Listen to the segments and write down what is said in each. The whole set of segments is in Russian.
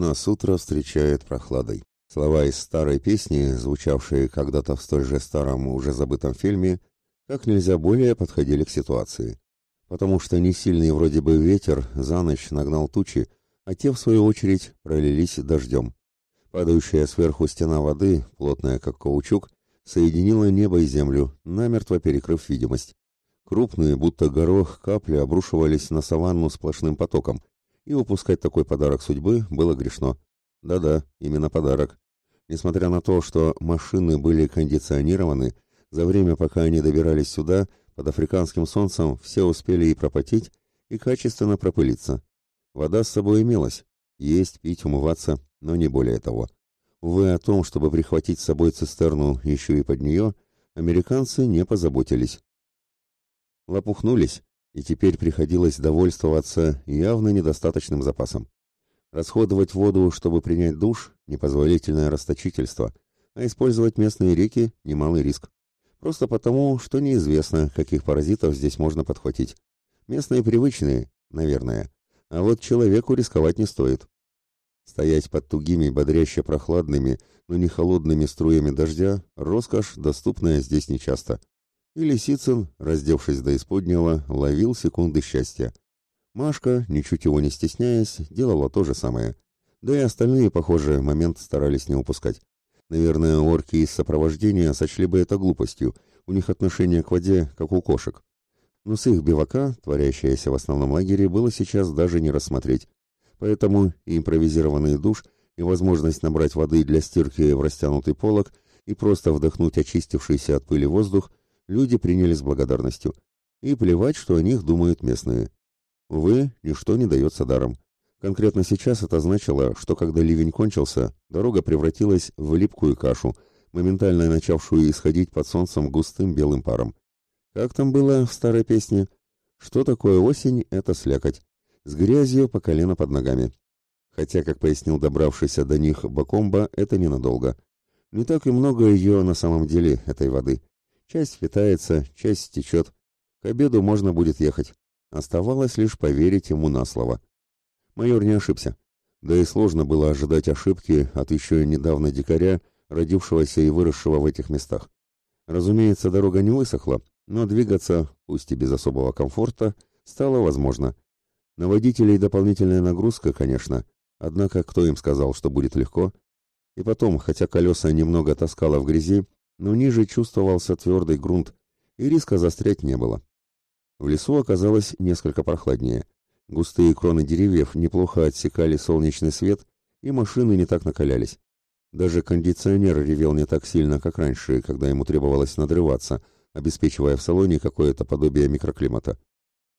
Нас утро встречает прохладой. Слова из старой песни, звучавшие когда-то в столь же старом, уже забытом фильме, как нельзя более подходили к ситуации. Потому что несильный вроде бы ветер за ночь нагнал тучи, а те, в свою очередь, пролились дождем. Падающая сверху стена воды, плотная как каучук, соединила небо и землю, намертво перекрыв видимость. Крупные, будто горох, капли обрушивались на саванну сплошным потоком, и упускать такой подарок судьбы было грешно. Да-да, именно подарок. Несмотря на то, что машины были кондиционированы, за время, пока они добирались сюда, под африканским солнцем все успели и пропотеть, и качественно пропылиться. Вода с собой имелась. Есть, пить, умываться, но не более того. Увы, о том, чтобы прихватить с собой цистерну еще и под нее, американцы не позаботились. Лопухнулись, и теперь приходилось довольствоваться явно недостаточным запасом. Расходовать воду, чтобы принять душ – непозволительное расточительство, а использовать местные реки – немалый риск. Просто потому, что неизвестно, каких паразитов здесь можно подхватить. Местные привычные, наверное, а вот человеку рисковать не стоит. Стоять под тугими, бодряще прохладными, но не холодными струями дождя – роскошь, доступная здесь нечасто. И Лисицын, раздевшись до исподнего, ловил секунды счастья. Машка, ничуть его не стесняясь, делала то же самое. Да и остальные, похоже, момент старались не упускать. Наверное, орки из сопровождения сочли бы это глупостью, у них отношение к воде, как у кошек. Но с их бивака, творящееся в основном лагере, было сейчас даже не рассмотреть. Поэтому и импровизированный душ, и возможность набрать воды для стирки в растянутый полог, и просто вдохнуть очистившийся от пыли воздух люди приняли с благодарностью. И плевать, что о них думают местные. Увы, ничто не дается даром. Конкретно сейчас это значило, что когда ливень кончился, дорога превратилась в липкую кашу, моментально начавшую исходить под солнцем густым белым паром. Как там было в старой песне? Что такое осень? Это слякоть. С грязью по колено под ногами. Хотя, как пояснил добравшийся до них Бакомба, это ненадолго. Не так и много ее на самом деле, этой воды. Часть питается, часть течет. К обеду можно будет ехать. Оставалось лишь поверить ему на слово. Майор не ошибся. Да и сложно было ожидать ошибки от еще недавно дикаря, родившегося и выросшего в этих местах. Разумеется, дорога не высохла, но двигаться, пусть и без особого комфорта, стало возможно. На водителей дополнительная нагрузка, конечно, однако кто им сказал, что будет легко? И потом, хотя колеса немного таскало в грязи, но ниже чувствовался твердый грунт, и риска застрять не было. В лесу оказалось несколько прохладнее. Густые кроны деревьев неплохо отсекали солнечный свет, и машины не так накалялись. Даже кондиционер ревел не так сильно, как раньше, когда ему требовалось надрываться, обеспечивая в салоне какое-то подобие микроклимата.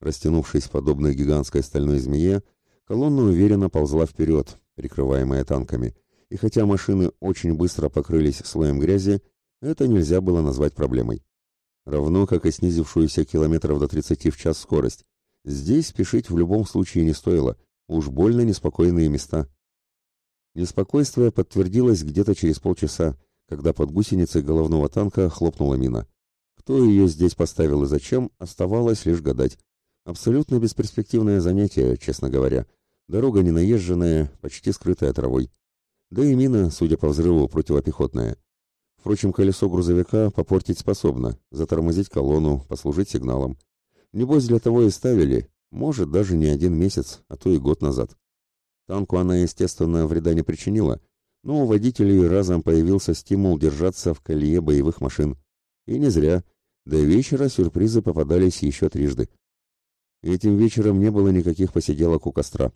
Растянувшись подобно гигантской стальной змее, колонна уверенно ползла вперед, прикрываемая танками, и хотя машины очень быстро покрылись слоем грязи, это нельзя было назвать проблемой. Равно как и снизившуюся километров до 30 в час скорость. Здесь спешить в любом случае не стоило, уж больно неспокойные места. Неспокойствие подтвердилось где-то через полчаса, когда под гусеницей головного танка хлопнула мина. Кто ее здесь поставил и зачем, оставалось лишь гадать. Абсолютно бесперспективное занятие, честно говоря. Дорога ненаезженная, почти скрытая травой. Да и мина, судя по взрыву, противопехотная. Впрочем, колесо грузовика попортить способно, затормозить колонну, послужить сигналом. Небось, для того и ставили, может, даже не один месяц, а то и год назад. Танку она, естественно, вреда не причинила, но у водителей разом появился стимул держаться в колее боевых машин. И не зря. До вечера сюрпризы попадались еще трижды. Этим вечером не было никаких посиделок у костра.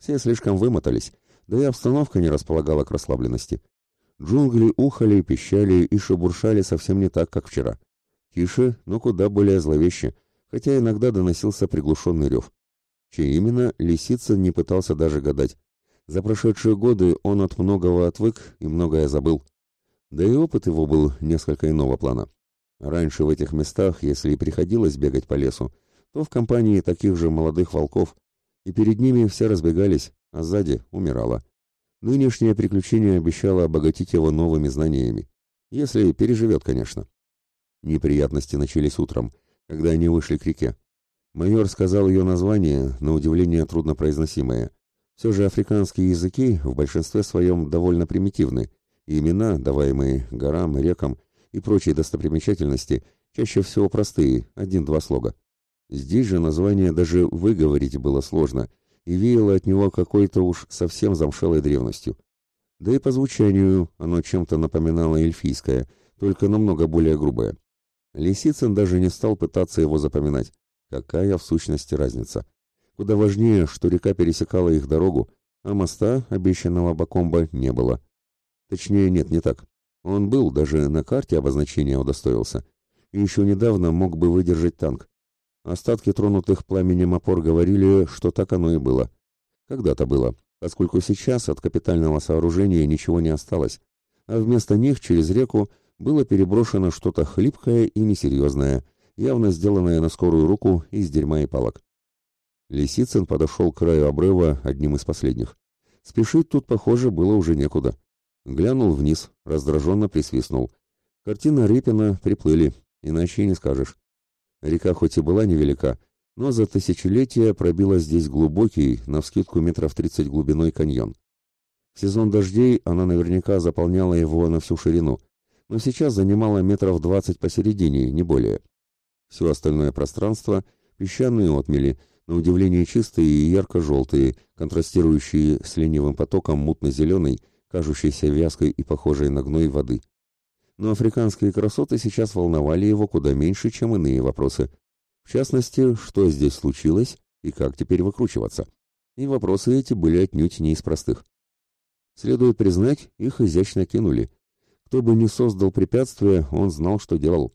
Все слишком вымотались, да и обстановка не располагала к расслабленности. Джунгли ухали, пищали и шебуршали совсем не так, как вчера. Тише, но куда более зловеще, хотя иногда доносился приглушенный рев. Чей именно, Лисица не пытался даже гадать. За прошедшие годы он от многого отвык и многое забыл. Да и опыт его был несколько иного плана. Раньше в этих местах, если и приходилось бегать по лесу, то в компании таких же молодых волков, и перед ними все разбегались, а сзади умирала. Нынешнее приключение обещало обогатить его новыми знаниями. Если переживет, конечно. Неприятности начались утром, когда они вышли к реке. Майор сказал ее название, на удивление труднопроизносимое. Все же африканские языки в большинстве своем довольно примитивны, и имена, даваемые горам, рекам и прочие достопримечательности, чаще всего простые, один-два слога. Здесь же название даже выговорить было сложно, и веяло от него какой-то уж совсем замшелой древностью. Да и по звучанию оно чем-то напоминало эльфийское, только намного более грубое. Лисицын даже не стал пытаться его запоминать. Какая в сущности разница? Куда важнее, что река пересекала их дорогу, а моста, обещанного Бакомба, не было. Точнее, нет, не так. Он был, даже на карте обозначения удостоился. И еще недавно мог бы выдержать танк. Остатки тронутых пламенем опор говорили, что так оно и было. Когда-то было, поскольку сейчас от капитального сооружения ничего не осталось, а вместо них через реку было переброшено что-то хлипкое и несерьезное, явно сделанное на скорую руку из дерьма и палок. Лисицын подошел к краю обрыва одним из последних. Спешить тут, похоже, было уже некуда. Глянул вниз, раздраженно присвистнул. Картина Репина приплыли, иначе и не скажешь. Река хоть и была невелика, но за тысячелетия пробила здесь глубокий, навскидку метров тридцать глубиной каньон. В сезон дождей она наверняка заполняла его на всю ширину, но сейчас занимала метров двадцать посередине, не более. Все остальное пространство – песчаные отмели, на удивление чистые и ярко-желтые, контрастирующие с ленивым потоком мутно-зеленой, кажущейся вязкой и похожей на гной воды. Но африканские красоты сейчас волновали его куда меньше, чем иные вопросы. В частности, что здесь случилось и как теперь выкручиваться. И вопросы эти были отнюдь не из простых. Следует признать, их изящно кинули. Кто бы ни создал препятствие, он знал, что делал.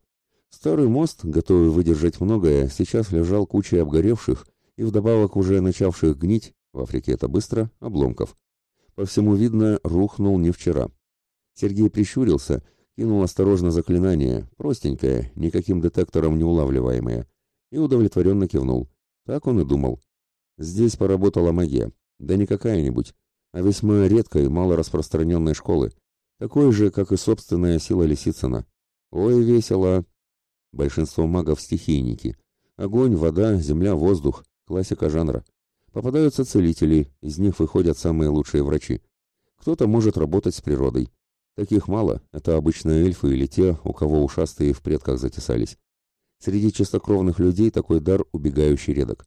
Старый мост, готовый выдержать многое, сейчас лежал кучей обгоревших и вдобавок уже начавших гнить, в Африке это быстро, обломков. По всему видно, рухнул не вчера. Сергей прищурился, кинул осторожно заклинание, простенькое, никаким детектором не улавливаемое, и удовлетворенно кивнул. Так он и думал. Здесь поработала магия, да не какая-нибудь, а весьма редкой, мало распространенной школы, такой же, как и собственная сила Лисицына. Ой, весело! Большинство магов стихийники. Огонь, вода, земля, воздух. Классика жанра. Попадаются целители, из них выходят самые лучшие врачи. Кто-то может работать с природой. Таких мало, это обычно эльфы или те, у кого ушастые в предках затесались. Среди чистокровных людей такой дар убегающий редок.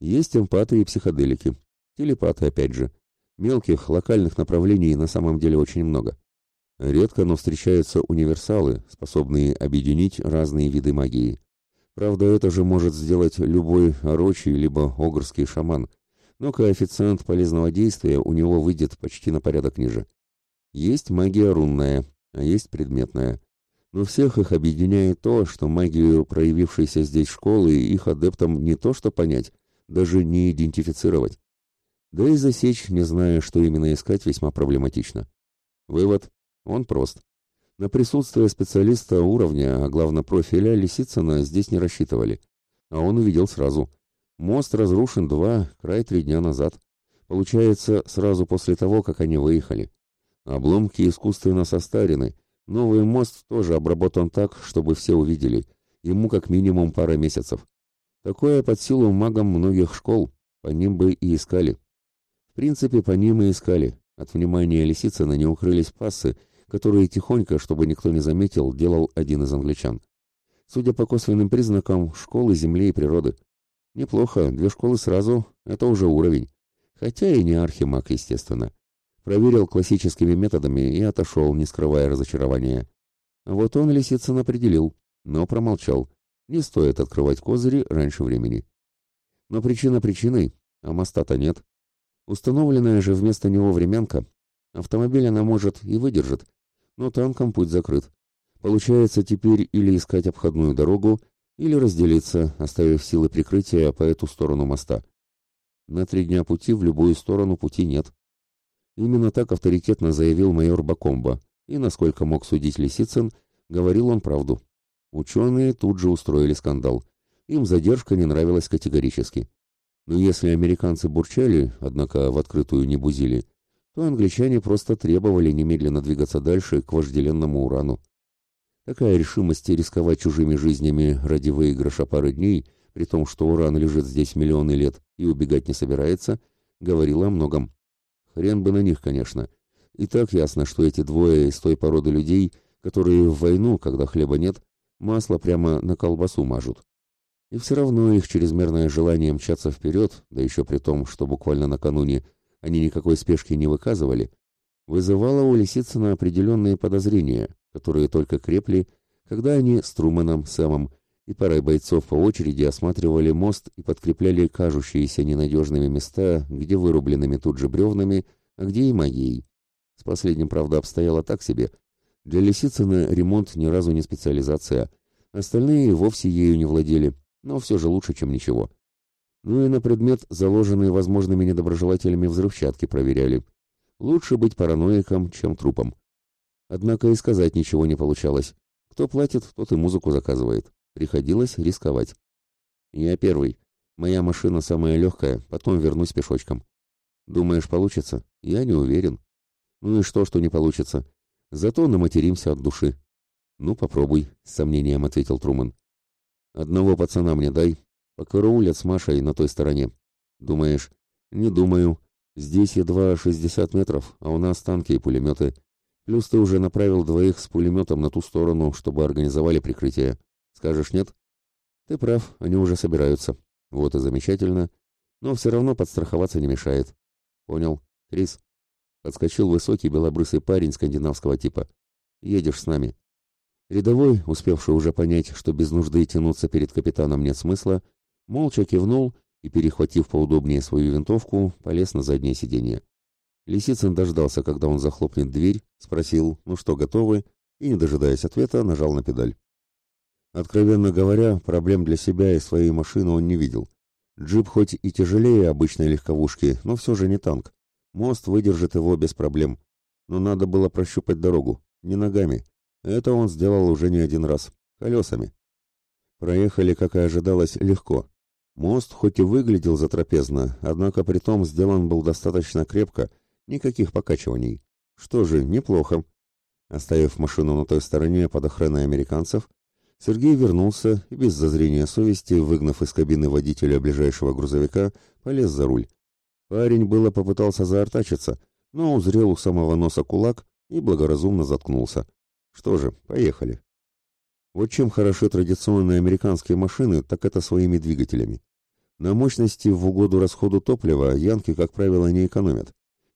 Есть эмпаты и психоделики. Телепаты, опять же. Мелких, локальных направлений на самом деле очень много. Редко, но встречаются универсалы, способные объединить разные виды магии. Правда, это же может сделать любой орочий либо огрский шаман, но коэффициент полезного действия у него выйдет почти на порядок ниже. Есть магия рунная, а есть предметная. Но всех их объединяет то, что магию проявившейся здесь школы их адептам не то что понять, даже не идентифицировать. Да и засечь, не зная, что именно искать, весьма проблематично. Вывод он прост. На присутствие специалиста уровня, а главное профиля Лисицына здесь не рассчитывали. А он увидел сразу. Мост разрушен два, край три дня назад. Получается, сразу после того, как они выехали. Обломки искусственно состарены. Новый мост тоже обработан так, чтобы все увидели. Ему как минимум пара месяцев. Такое под силу магам многих школ. По ним бы и искали. В принципе, по ним и искали. От внимания Лисицына не укрылись пассы, которые тихонько, чтобы никто не заметил, делал один из англичан. Судя по косвенным признакам, школы земли и природы. Неплохо, две школы сразу, это уже уровень. Хотя и не архимаг, естественно. Проверил классическими методами и отошел, не скрывая разочарования. Вот он Лисицын определил, но промолчал. Не стоит открывать козыри раньше времени. Но причина причиной, а моста-то нет. Установленная же вместо него временка, автомобиль она может и выдержит, но танком путь закрыт. Получается теперь или искать обходную дорогу, или разделиться, оставив силы прикрытия по эту сторону моста. На три дня пути в любую сторону пути нет. Именно так авторитетно заявил майор Бакомба, и, насколько мог судить Лисицын, говорил он правду. Ученые тут же устроили скандал. Им задержка не нравилась категорически. Но если американцы бурчали, однако в открытую не бузили, то англичане просто требовали немедленно двигаться дальше к вожделенному урану. Такая решимость рисковать чужими жизнями ради выигрыша пары дней, при том, что уран лежит здесь миллионы лет и убегать не собирается, говорило о многом. Хрен бы на них, конечно. И так ясно, что эти двое из той породы людей, которые в войну, когда хлеба нет, масло прямо на колбасу мажут. И все равно их чрезмерное желание мчаться вперед, да еще при том, что буквально накануне они никакой спешки не выказывали, вызывало у Лисицына определенные подозрения, которые только крепли, когда они с Труманом, Сэмом и парой бойцов по очереди осматривали мост и подкрепляли кажущиеся ненадежными места, где вырубленными тут же бревнами, а где и магией. С последним, правда, обстояло так себе. Для Лисицына ремонт ни разу не специализация, остальные вовсе ею не владели, но все же лучше, чем ничего. Ну и на предмет, заложенные возможными недоброжелателями взрывчатки, проверяли. Лучше быть параноиком, чем трупом. Однако и сказать ничего не получалось. Кто платит, тот и музыку заказывает. Приходилось рисковать. Я первый. Моя машина самая легкая, потом вернусь пешочком. Думаешь, получится? Я не уверен. Ну и что, что не получится? Зато наматеримся от души. Ну, попробуй, с сомнением ответил Труман. Одного пацана мне дай. Покараулят с Машей на той стороне. Думаешь? Не думаю. Здесь едва 60 метров, а у нас танки и пулеметы. Плюс ты уже направил двоих с пулеметом на ту сторону, чтобы организовали прикрытие. Скажешь нет? Ты прав, они уже собираются. Вот и замечательно. Но все равно подстраховаться не мешает. Понял. Крис. Подскочил высокий белобрысый парень скандинавского типа. Едешь с нами. Рядовой, успевший уже понять, что без нужды тянуться перед капитаном нет смысла, молча кивнул и, перехватив поудобнее свою винтовку, полез на заднее сиденье. Лисицын дождался, когда он захлопнет дверь, спросил, ну что, готовы, и, не дожидаясь ответа, нажал на педаль. Откровенно говоря, проблем для себя и своей машины он не видел. Джип хоть и тяжелее обычной легковушки, но все же не танк. Мост выдержит его без проблем. Но надо было прощупать дорогу, не ногами. Это он сделал уже не один раз, колесами. Проехали, как и ожидалось, легко. Мост хоть и выглядел затрапезно, однако при том сделан был достаточно крепко, никаких покачиваний. Что же, неплохо. Оставив машину на той стороне под охраной американцев, Сергей вернулся и без зазрения совести, выгнав из кабины водителя ближайшего грузовика, полез за руль. Парень было попытался заортачиться, но узрел у самого носа кулак и благоразумно заткнулся. Что же, поехали. Вот чем хороши традиционные американские машины, так это своими двигателями. На мощности в угоду расходу топлива янки, как правило, не экономят,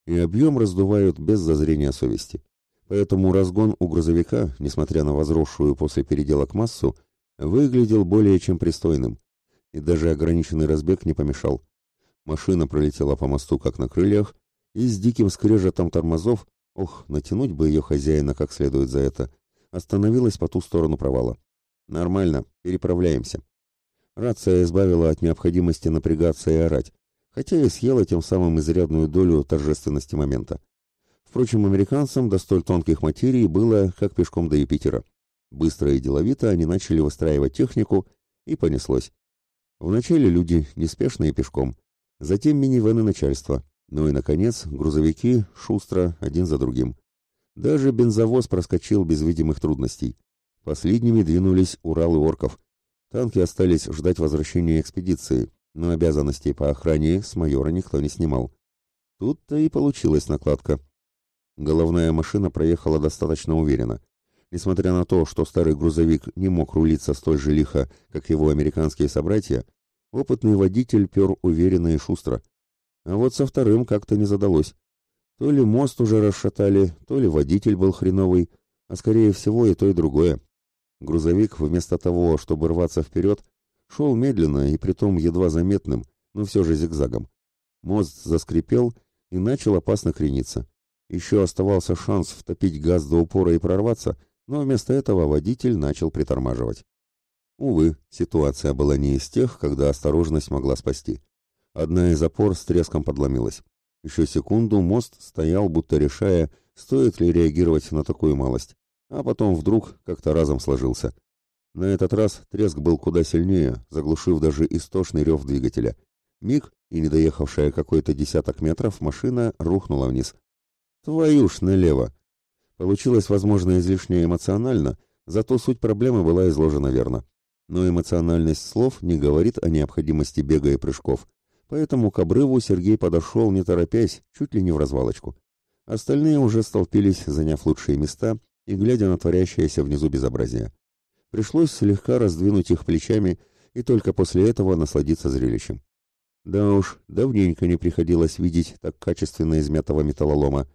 и объем раздувают без зазрения совести. Поэтому разгон у грузовика, несмотря на возросшую после переделок массу, выглядел более чем пристойным. И даже ограниченный разбег не помешал. Машина пролетела по мосту как на крыльях, и с диким скрежетом тормозов, ох, натянуть бы ее хозяина как следует за это, остановилась по ту сторону провала. Нормально, переправляемся. Рация избавила от необходимости напрягаться и орать, хотя и съела тем самым изрядную долю торжественности момента. Впрочем, американцам до столь тонких материй было как пешком до Юпитера. Быстро и деловито они начали выстраивать технику, и понеслось. Вначале люди, неспешно и пешком, затем минивены начальства, ну и, наконец, грузовики, шустро, один за другим. Даже бензовоз проскочил без видимых трудностей. Последними двинулись Урал и Орков. Танки остались ждать возвращения экспедиции, но обязанностей по охране с майора никто не снимал. Тут-то и получилась накладка. Головная машина проехала достаточно уверенно. Несмотря на то, что старый грузовик не мог рулиться столь же лихо, как его американские собратья, опытный водитель пер уверенно и шустро. А вот со вторым как-то не задалось. То ли мост уже расшатали, то ли водитель был хреновый, а скорее всего и то, и другое. Грузовик, вместо того, чтобы рваться вперед, шел медленно и притом едва заметным, но все же зигзагом. Мост заскрипел и начал опасно крениться. Еще оставался шанс втопить газ до упора и прорваться, но вместо этого водитель начал притормаживать. Увы, ситуация была не из тех, когда осторожность могла спасти. Одна из опор с треском подломилась. Еще секунду мост стоял, будто решая, стоит ли реагировать на такую малость. А потом вдруг как-то разом сложился. На этот раз треск был куда сильнее, заглушив даже истошный рев двигателя. Миг, и не доехавшая какой-то десяток метров, машина рухнула вниз. Твою ж налево. Получилось, возможно, излишне эмоционально, зато суть проблемы была изложена верно. Но эмоциональность слов не говорит о необходимости бега и прыжков. Поэтому к обрыву Сергей подошел, не торопясь, чуть ли не в развалочку. Остальные уже столпились, заняв лучшие места и глядя на творящееся внизу безобразие. Пришлось слегка раздвинуть их плечами и только после этого насладиться зрелищем. Да уж, давненько не приходилось видеть так качественно измятого металлолома.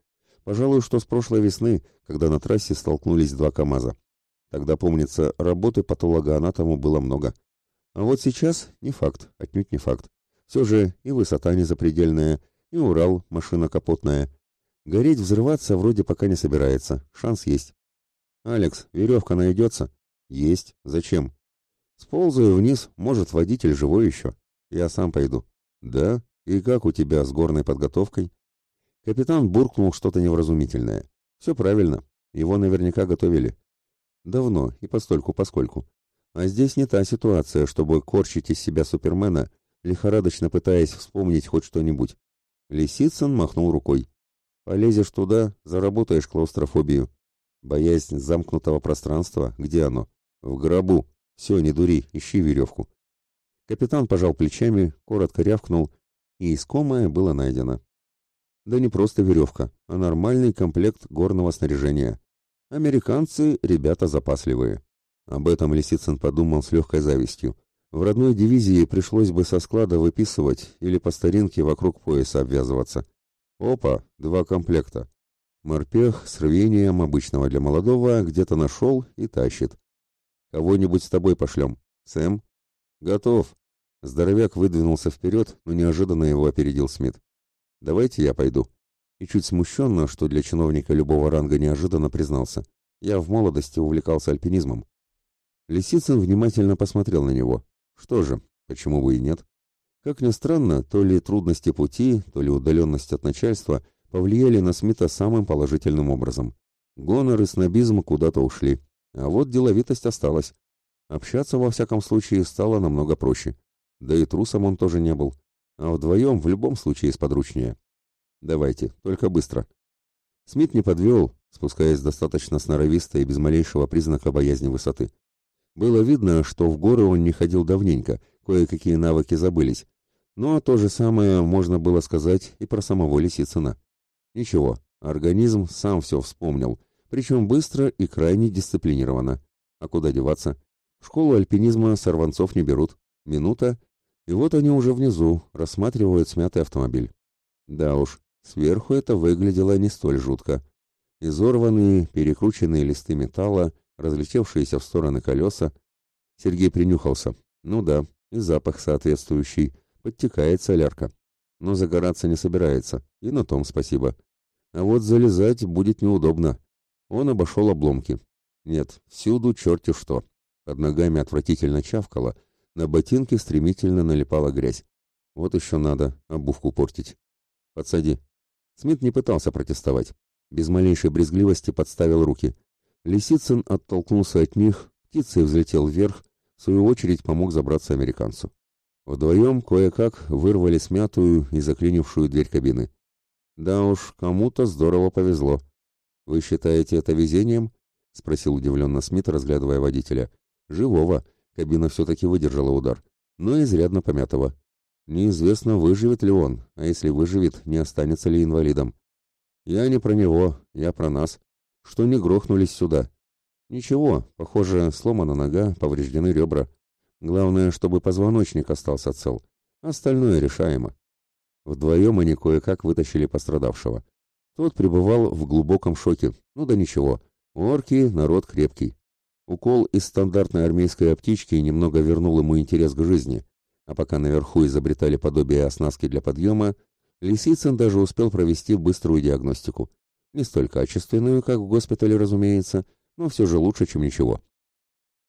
Пожалуй, что с прошлой весны, когда на трассе столкнулись два КАМАЗа. Тогда, помнится, работы патологоанатому было много. А вот сейчас не факт, отнюдь не факт. Все же и высота не запредельная, и Урал, машина капотная. Гореть, взрываться вроде пока не собирается, шанс есть. «Алекс, веревка найдется?» «Есть. Зачем?» «Сползаю вниз, может, водитель живой еще. Я сам пойду». «Да? И как у тебя с горной подготовкой?» Капитан буркнул что-то невразумительное. «Все правильно. Его наверняка готовили. Давно и постольку-поскольку. А здесь не та ситуация, чтобы корчить из себя Супермена, лихорадочно пытаясь вспомнить хоть что-нибудь. Лисицын махнул рукой. «Полезешь туда, заработаешь клаустрофобию. Боязнь замкнутого пространства, где оно? В гробу. Все, не дури, ищи веревку». Капитан пожал плечами, коротко рявкнул, и искомое было найдено. Да не просто веревка, а нормальный комплект горного снаряжения. Американцы — ребята запасливые. Об этом Лисицын подумал с легкой завистью. В родной дивизии пришлось бы со склада выписывать или по старинке вокруг пояса обвязываться. Опа, два комплекта. Морпех с рвением обычного для молодого где-то нашел и тащит. Кого-нибудь с тобой пошлем. Сэм? Готов. Здоровяк выдвинулся вперед, но неожиданно его опередил Смит. Давайте я пойду и чуть смущенно, что для чиновника любого ранга неожиданно признался. Я в молодости увлекался альпинизмом. Лисицын внимательно посмотрел на него. Что же, почему бы и нет? Как ни странно, то ли трудности пути, то ли удаленность от начальства повлияли на Смита самым положительным образом. Гонор и снобизм куда-то ушли, а вот деловитость осталась. Общаться, во всяком случае, стало намного проще. Да и трусом он тоже не был. А вдвоем в любом случае сподручнее. Давайте, только быстро. Смит не подвел, спускаясь достаточно сноровисто и без малейшего признака боязни высоты. Было видно, что в горы он не ходил давненько, кое-какие навыки забылись. Но то же самое можно было сказать и про самого Лисицына. Ничего, организм сам все вспомнил, причем быстро и крайне дисциплинированно. А куда деваться? В школу альпинизма сорванцов не берут. Минута, и вот они уже внизу, рассматривают смятый автомобиль. Да уж, Сверху это выглядело не столь жутко. Изорванные, перекрученные листы металла, разлетевшиеся в стороны колеса. Сергей принюхался. Ну да, и запах соответствующий. Подтекает солярка. Но загораться не собирается, и на том спасибо. А вот залезать будет неудобно. Он обошел обломки. Нет, всюду черти что. Под ногами отвратительно чавкало, на ботинки стремительно налипала грязь. Вот еще надо обувку портить. Подсади. Смит не пытался протестовать. Без малейшей брезгливости подставил руки. Лисицын оттолкнулся от них, птицей взлетел вверх, в свою очередь помог забраться американцу. Вдвоем кое-как вырвали смятую и заклинившую дверь кабины. Да уж, кому-то здорово повезло. «Вы считаете это везением?» — спросил удивленно Смит, разглядывая водителя. «Живого. Кабина все-таки выдержала удар, но изрядно помятого. Неизвестно, выживет ли он, а если выживет, не останется ли инвалидом. Я не про него, я про нас, что не грохнулись сюда. Ничего, похоже, сломана нога, повреждены ребра. Главное, чтобы позвоночник остался цел. Остальное решаемо. Вдвоем они кое-как вытащили пострадавшего. Тот пребывал в глубоком шоке. Ну да ничего, орки — народ крепкий. Укол из стандартной армейской аптечки немного вернул ему интерес к жизни — а пока наверху изобретали подобие оснастки для подъема, Лисицын даже успел провести быструю диагностику. Не столь качественную, как в госпитале, разумеется, но все же лучше, чем ничего.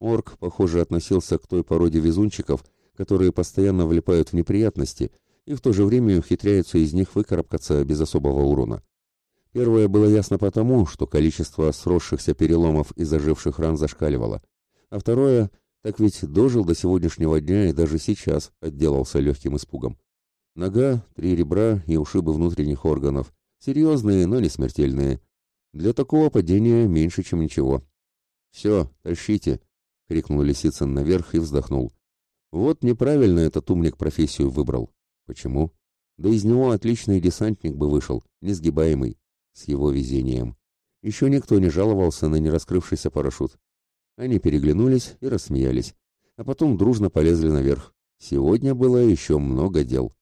Орк, похоже, относился к той породе везунчиков, которые постоянно влипают в неприятности и в то же время ухитряются из них выкарабкаться без особого урона. Первое было ясно потому, что количество сросшихся переломов и заживших ран зашкаливало, а второе — так ведь дожил до сегодняшнего дня и даже сейчас отделался легким испугом. Нога, три ребра и ушибы внутренних органов. Серьезные, но не смертельные. Для такого падения меньше, чем ничего. «Все, тащите!» — крикнул Лисицын наверх и вздохнул. «Вот неправильно этот умник профессию выбрал. Почему? Да из него отличный десантник бы вышел, несгибаемый, с его везением. Еще никто не жаловался на нераскрывшийся парашют. Они переглянулись и рассмеялись, а потом дружно полезли наверх. Сегодня было еще много дел.